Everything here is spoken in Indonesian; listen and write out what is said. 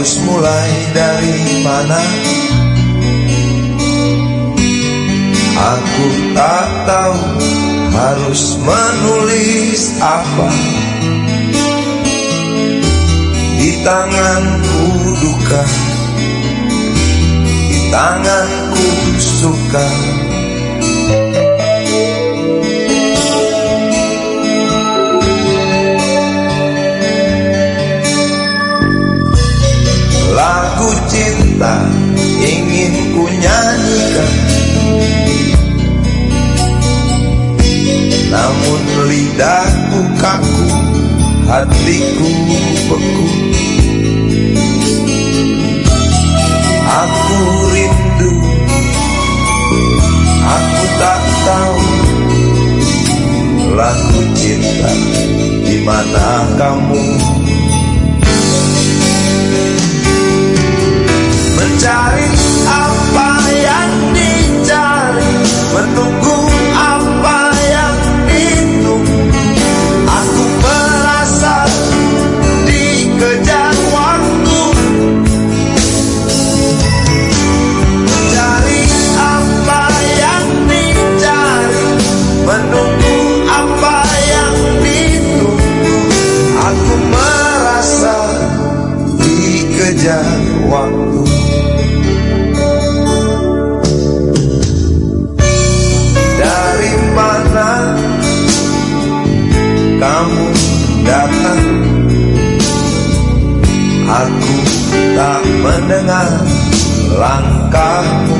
harus mulai dari mana? Aku tak tahu harus menulis apa. Di tanganku duka Di tanganku suka Hatiku beku Aku rindu. Aku tak tahu Lagu cinta di mana kamu dikejar waktu. Dari mana kamu datang? Aku tak mendengar langkahmu